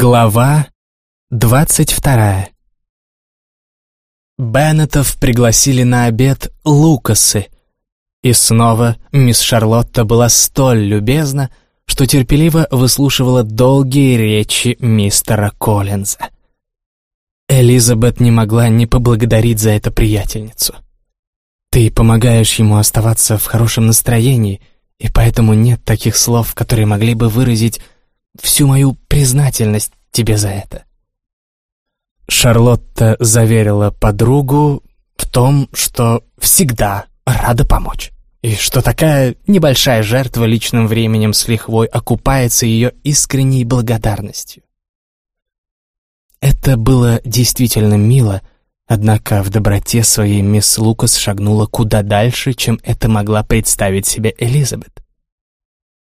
Глава двадцать вторая Беннетов пригласили на обед Лукасы, и снова мисс Шарлотта была столь любезна, что терпеливо выслушивала долгие речи мистера Коллинза. Элизабет не могла не поблагодарить за это приятельницу. «Ты помогаешь ему оставаться в хорошем настроении, и поэтому нет таких слов, которые могли бы выразить всю мою признательность тебе за это». Шарлотта заверила подругу в том, что всегда рада помочь, и что такая небольшая жертва личным временем с лихвой окупается ее искренней благодарностью. Это было действительно мило, однако в доброте своей мисс Лукас шагнула куда дальше, чем это могла представить себе Элизабет.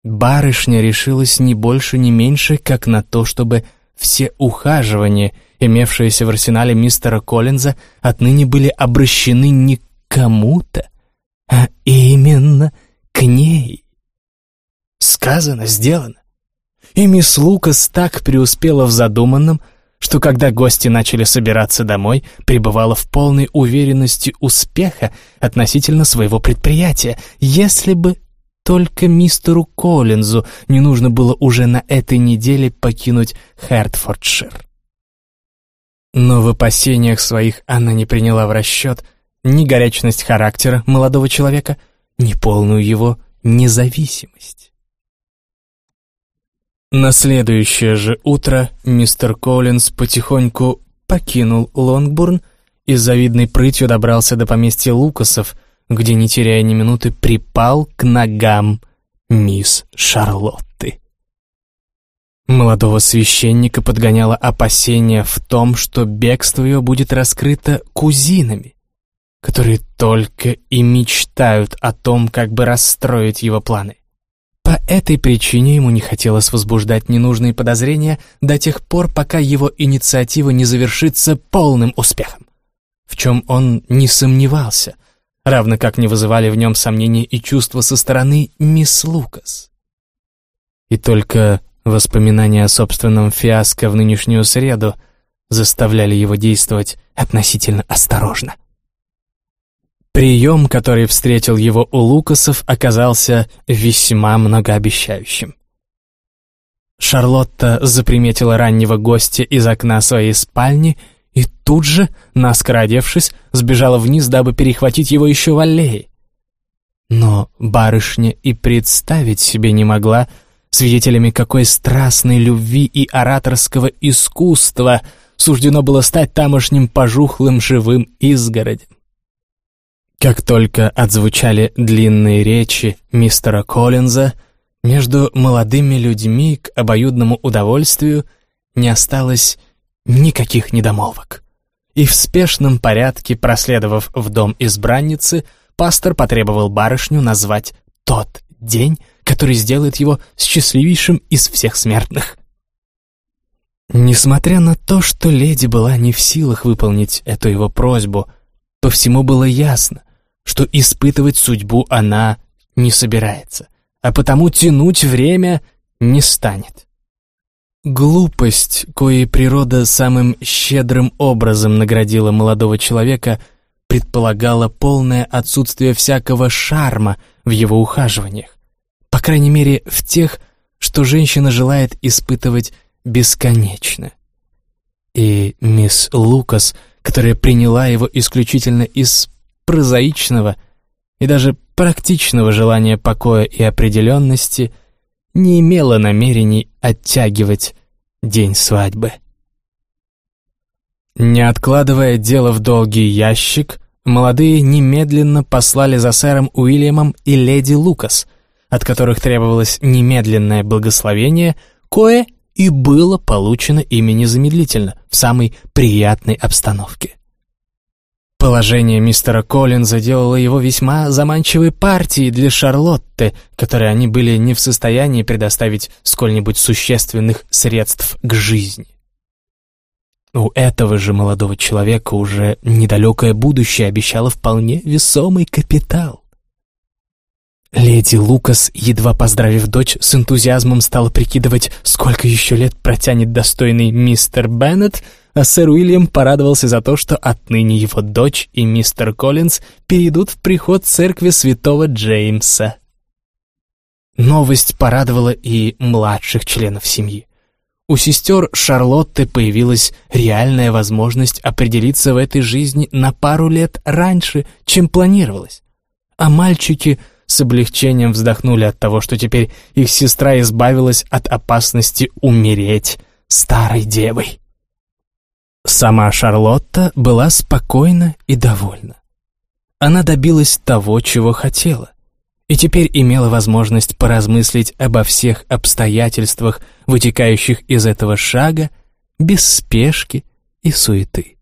Барышня решилась не больше, не меньше, как на то, чтобы все ухаживания, имевшиеся в арсенале мистера Коллинза, отныне были обращены не к кому-то, а именно к ней. Сказано, сделано. И мисс Лукас так преуспела в задуманном, что когда гости начали собираться домой, пребывала в полной уверенности успеха относительно своего предприятия, если бы только мистеру Коллинзу не нужно было уже на этой неделе покинуть Хертфордшир. Но в опасениях своих она не приняла в расчет ни горячность характера молодого человека, ни полную его независимость. На следующее же утро мистер Коллинз потихоньку покинул Лонгбурн и с завидной прытью добрался до поместья Лукасов — где, не теряя ни минуты, припал к ногам мисс Шарлотты. Молодого священника подгоняло опасение в том, что бегство ее будет раскрыто кузинами, которые только и мечтают о том, как бы расстроить его планы. По этой причине ему не хотелось возбуждать ненужные подозрения до тех пор, пока его инициатива не завершится полным успехом, в чем он не сомневался — равно как не вызывали в нем сомнения и чувства со стороны мисс Лукас. И только воспоминания о собственном фиаско в нынешнюю среду заставляли его действовать относительно осторожно. Прием, который встретил его у Лукасов, оказался весьма многообещающим. Шарлотта заприметила раннего гостя из окна своей спальни и тут же, наскоро одевшись, сбежала вниз, дабы перехватить его еще в аллее. Но барышня и представить себе не могла, свидетелями какой страстной любви и ораторского искусства суждено было стать тамошним пожухлым живым изгородем. Как только отзвучали длинные речи мистера Коллинза, между молодыми людьми к обоюдному удовольствию не осталось никаких недомолвок. И в спешном порядке, проследовав в дом избранницы, пастор потребовал барышню назвать тот день, который сделает его счастливейшим из всех смертных. Несмотря на то, что леди была не в силах выполнить эту его просьбу, по всему было ясно, что испытывать судьбу она не собирается, а потому тянуть время не станет. Глупость, коей природа самым щедрым образом наградила молодого человека, предполагала полное отсутствие всякого шарма в его ухаживаниях. По крайней мере, в тех, что женщина желает испытывать бесконечно. И мисс Лукас, которая приняла его исключительно из прозаичного и даже практичного желания покоя и определенности – не имела намерений оттягивать день свадьбы. Не откладывая дело в долгий ящик, молодые немедленно послали за сэром Уильямом и леди Лукас, от которых требовалось немедленное благословение, кое и было получено ими незамедлительно, в самой приятной обстановке. Положение мистера Коллинза делало его весьма заманчивой партией для Шарлотты, которой они были не в состоянии предоставить сколь-нибудь существенных средств к жизни. У этого же молодого человека уже недалекое будущее обещало вполне весомый капитал. Леди Лукас, едва поздравив дочь, с энтузиазмом стала прикидывать, сколько еще лет протянет достойный мистер Беннет, а сэр Уильям порадовался за то, что отныне его дочь и мистер Коллинз перейдут в приход церкви святого Джеймса. Новость порадовала и младших членов семьи. У сестер Шарлотты появилась реальная возможность определиться в этой жизни на пару лет раньше, чем планировалось. А мальчики с облегчением вздохнули от того, что теперь их сестра избавилась от опасности умереть старой девой. Сама Шарлотта была спокойна и довольна. Она добилась того, чего хотела и теперь имела возможность поразмыслить обо всех обстоятельствах, вытекающих из этого шага, без спешки и суеты.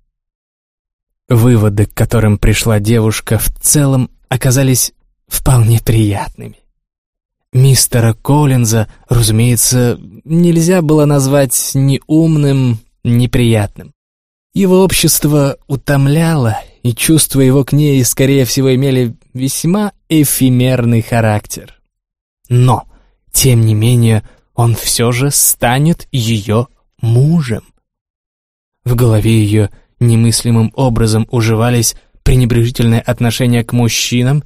Выводы, к которым пришла девушка, в целом оказались вполне приятными. Мистера Коллинза, разумеется, нельзя было назвать ни умным, ни приятным. Его общество утомляло, и чувства его к ней, скорее всего, имели весьма эфемерный характер. Но, тем не менее, он все же станет ее мужем. В голове ее немыслимым образом уживались пренебрежительное отношение к мужчинам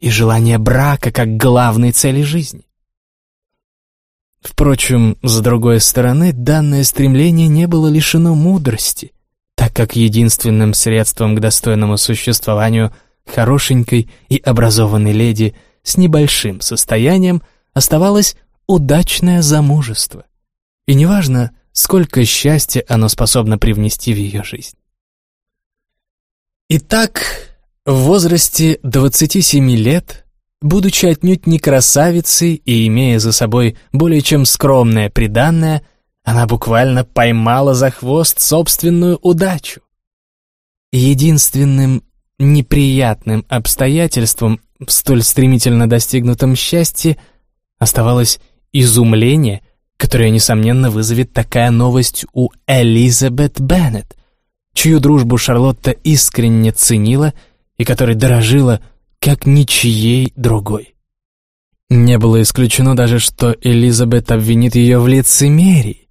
и желание брака как главной цели жизни. Впрочем, с другой стороны, данное стремление не было лишено мудрости, так как единственным средством к достойному существованию хорошенькой и образованной леди с небольшим состоянием оставалось удачное замужество. И неважно, сколько счастья оно способно привнести в ее жизнь. Итак, в возрасте 27 лет, будучи отнюдь не красавицей и имея за собой более чем скромное приданное, она буквально поймала за хвост собственную удачу. Единственным неприятным обстоятельством в столь стремительно достигнутом счастье оставалось изумление, которое, несомненно, вызовет такая новость у Элизабет Беннет, чью дружбу Шарлотта искренне ценила и которой дорожила как ничьей другой. Не было исключено даже, что Элизабет обвинит ее в лицемерии.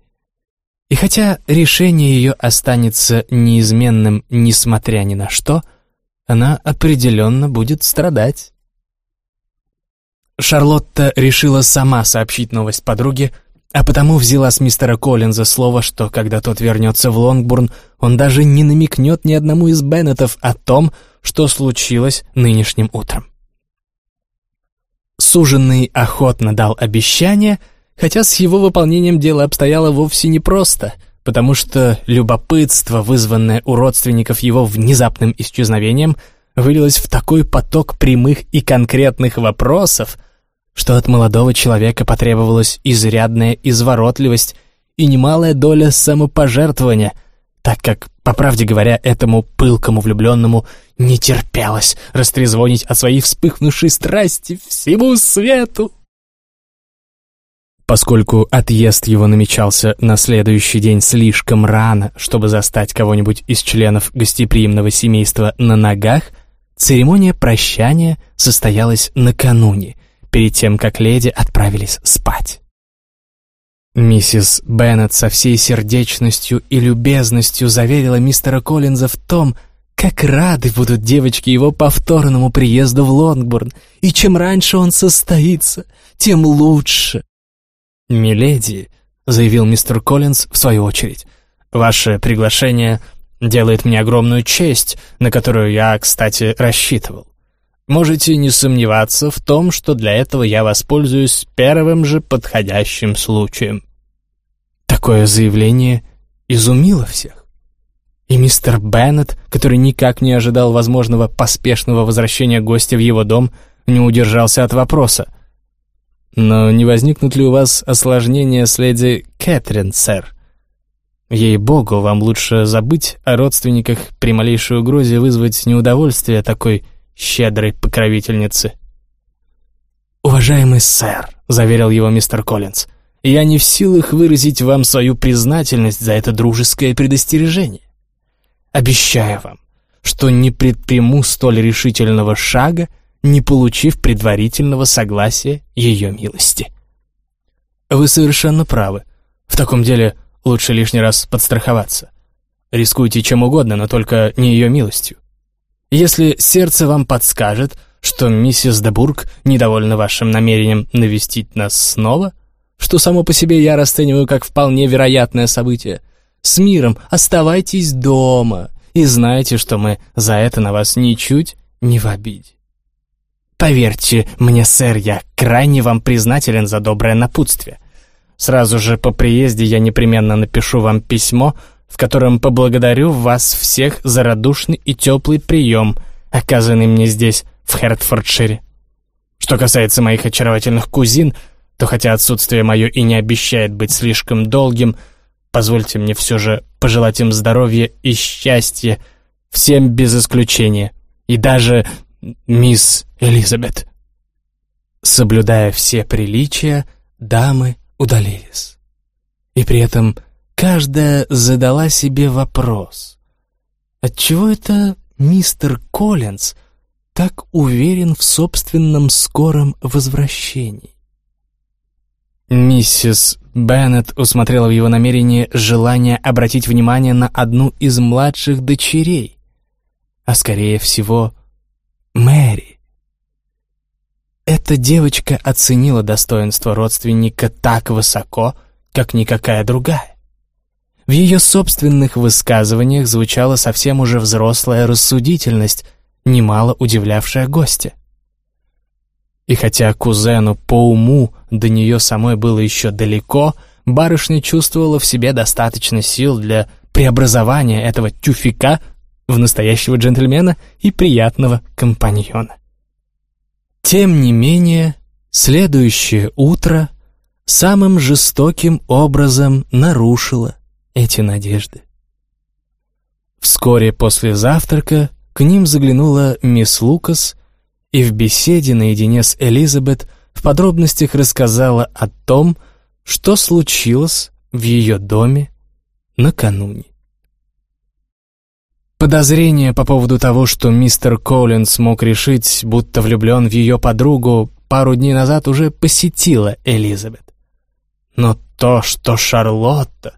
И хотя решение ее останется неизменным, несмотря ни на что, она определенно будет страдать. Шарлотта решила сама сообщить новость подруге, а потому взяла с мистера Коллинза слово, что когда тот вернется в Лонгбурн, он даже не намекнет ни одному из Беннетов о том, что случилось нынешним утром. Суженный охотно дал обещание — Хотя с его выполнением дело обстояло вовсе непросто, потому что любопытство, вызванное у родственников его внезапным исчезновением, вылилось в такой поток прямых и конкретных вопросов, что от молодого человека потребовалась изрядная изворотливость и немалая доля самопожертвования, так как, по правде говоря, этому пылкому влюбленному не терпелось растрезвонить о своей вспыхнувшей страсти всему свету. Поскольку отъезд его намечался на следующий день слишком рано, чтобы застать кого-нибудь из членов гостеприимного семейства на ногах, церемония прощания состоялась накануне, перед тем, как леди отправились спать. Миссис Беннет со всей сердечностью и любезностью заверила мистера Коллинза в том, как рады будут девочки его повторному приезду в Лонгбурн, и чем раньше он состоится, тем лучше. «Миледи», — заявил мистер Коллинз в свою очередь, «ваше приглашение делает мне огромную честь, на которую я, кстати, рассчитывал. Можете не сомневаться в том, что для этого я воспользуюсь первым же подходящим случаем». Такое заявление изумило всех. И мистер Беннет, который никак не ожидал возможного поспешного возвращения гостя в его дом, не удержался от вопроса — но не возникнут ли у вас осложнения с леди Кэтрин, сэр? Ей-богу, вам лучше забыть о родственниках при малейшей угрозе вызвать неудовольствие такой щедрой покровительницы. «Уважаемый сэр», — заверил его мистер Коллинз, — «я не в силах выразить вам свою признательность за это дружеское предостережение. Обещаю вам, что не предприму столь решительного шага, не получив предварительного согласия ее милости. Вы совершенно правы. В таком деле лучше лишний раз подстраховаться. Рискуйте чем угодно, но только не ее милостью. Если сердце вам подскажет, что миссис Дебург недовольна вашим намерением навестить нас снова, что само по себе я расцениваю как вполне вероятное событие, с миром оставайтесь дома и знайте, что мы за это на вас ничуть не в обиде. Поверьте мне, сэр, я крайне вам признателен за доброе напутствие. Сразу же по приезде я непременно напишу вам письмо, в котором поблагодарю вас всех за радушный и теплый прием, оказанный мне здесь, в Хертфордшире. Что касается моих очаровательных кузин, то хотя отсутствие мое и не обещает быть слишком долгим, позвольте мне все же пожелать им здоровья и счастья, всем без исключения, и даже мисс Элизабет. Соблюдая все приличия, дамы удалились. И при этом каждая задала себе вопрос. Отчего это мистер Коллинз так уверен в собственном скором возвращении? Миссис Беннет усмотрела в его намерении желание обратить внимание на одну из младших дочерей, а скорее всего Мэри. Эта девочка оценила достоинство родственника так высоко, как никакая другая. В ее собственных высказываниях звучала совсем уже взрослая рассудительность, немало удивлявшая гостя. И хотя кузену по уму до нее самой было еще далеко, барышня чувствовала в себе достаточно сил для преобразования этого тюфика в настоящего джентльмена и приятного компаньона. Тем не менее, следующее утро самым жестоким образом нарушило эти надежды. Вскоре после завтрака к ним заглянула мисс Лукас и в беседе наедине с Элизабет в подробностях рассказала о том, что случилось в ее доме накануне. Подозрение по поводу того, что мистер Коллинс мог решить, будто влюблен в ее подругу, пару дней назад уже посетило Элизабет. Но то, что Шарлотта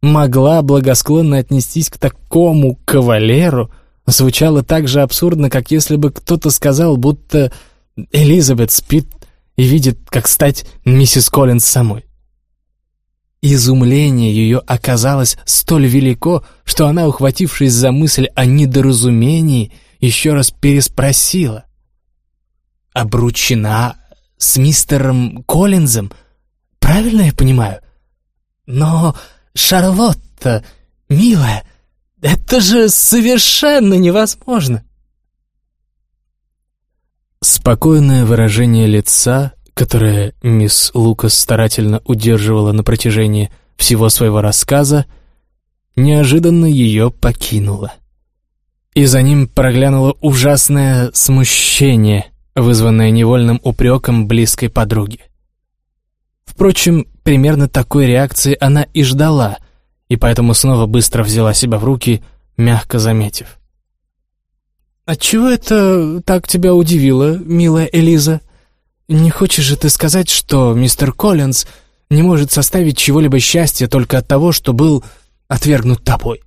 могла благосклонно отнестись к такому кавалеру, звучало так же абсурдно, как если бы кто-то сказал, будто Элизабет спит и видит, как стать миссис Коллинс самой. Изумление ее оказалось столь велико, что она, ухватившись за мысль о недоразумении, еще раз переспросила. «Обручена с мистером Коллинзом? Правильно я понимаю? Но, Шарлотта, милая, это же совершенно невозможно!» Спокойное выражение лица которое мисс Лукас старательно удерживала на протяжении всего своего рассказа, неожиданно ее покинуло. И за ним проглянуло ужасное смущение, вызванное невольным упреком близкой подруги. Впрочем, примерно такой реакции она и ждала, и поэтому снова быстро взяла себя в руки, мягко заметив. «Отчего это так тебя удивило, милая Элиза?» «Не хочешь же ты сказать, что мистер Коллинз не может составить чего-либо счастья только от того, что был отвергнут тобой?»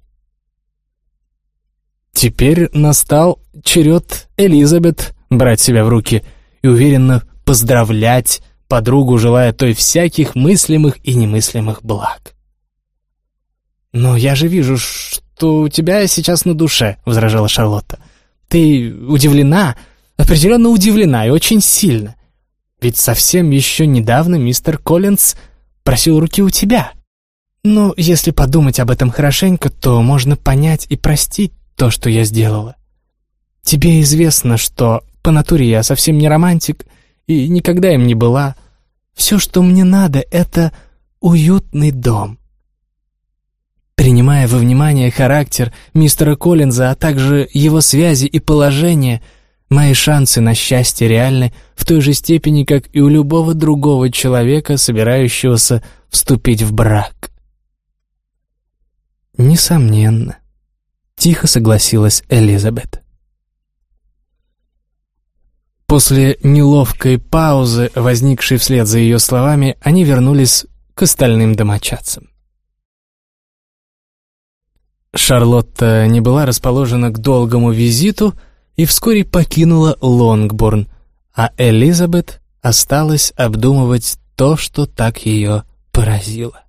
Теперь настал черед Элизабет брать себя в руки и уверенно поздравлять подругу, желая той всяких мыслимых и немыслимых благ. «Но я же вижу, что у тебя сейчас на душе», — возражала Шарлотта. «Ты удивлена, определенно удивлена и очень сильно. Ведь совсем еще недавно мистер Коллинз просил руки у тебя. Но если подумать об этом хорошенько, то можно понять и простить то, что я сделала. Тебе известно, что по натуре я совсем не романтик и никогда им не была. Все, что мне надо, это уютный дом. Принимая во внимание характер мистера Коллинза, а также его связи и положение – Мои шансы на счастье реальны в той же степени, как и у любого другого человека, собирающегося вступить в брак. Несомненно, тихо согласилась Элизабет. После неловкой паузы, возникшей вслед за ее словами, они вернулись к остальным домочадцам. Шарлотта не была расположена к долгому визиту и вскоре покинула Лонгборн, а Элизабет осталась обдумывать то, что так ее поразило.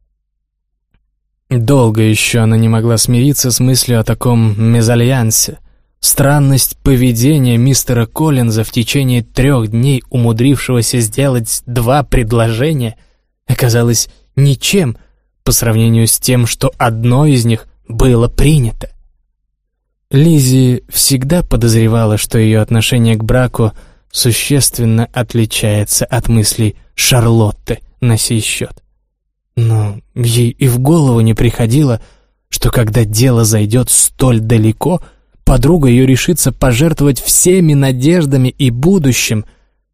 Долго еще она не могла смириться с мыслью о таком мезальянсе. Странность поведения мистера Коллинза в течение трех дней, умудрившегося сделать два предложения, оказалась ничем по сравнению с тем, что одно из них было принято. Лизи всегда подозревала, что ее отношение к браку существенно отличается от мыслей Шарлотты на сей счет. Но ей и в голову не приходило, что когда дело зайдет столь далеко, подруга ее решится пожертвовать всеми надеждами и будущим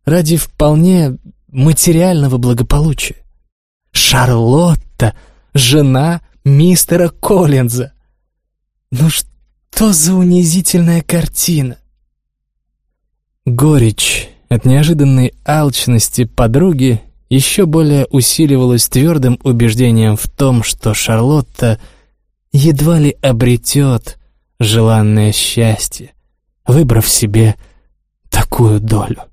ради вполне материального благополучия. Шарлотта, жена мистера Коллинза. Ну что за унизительная картина? Горечь от неожиданной алчности подруги еще более усиливалась твердым убеждением в том, что Шарлотта едва ли обретет желанное счастье, выбрав себе такую долю.